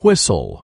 whistle.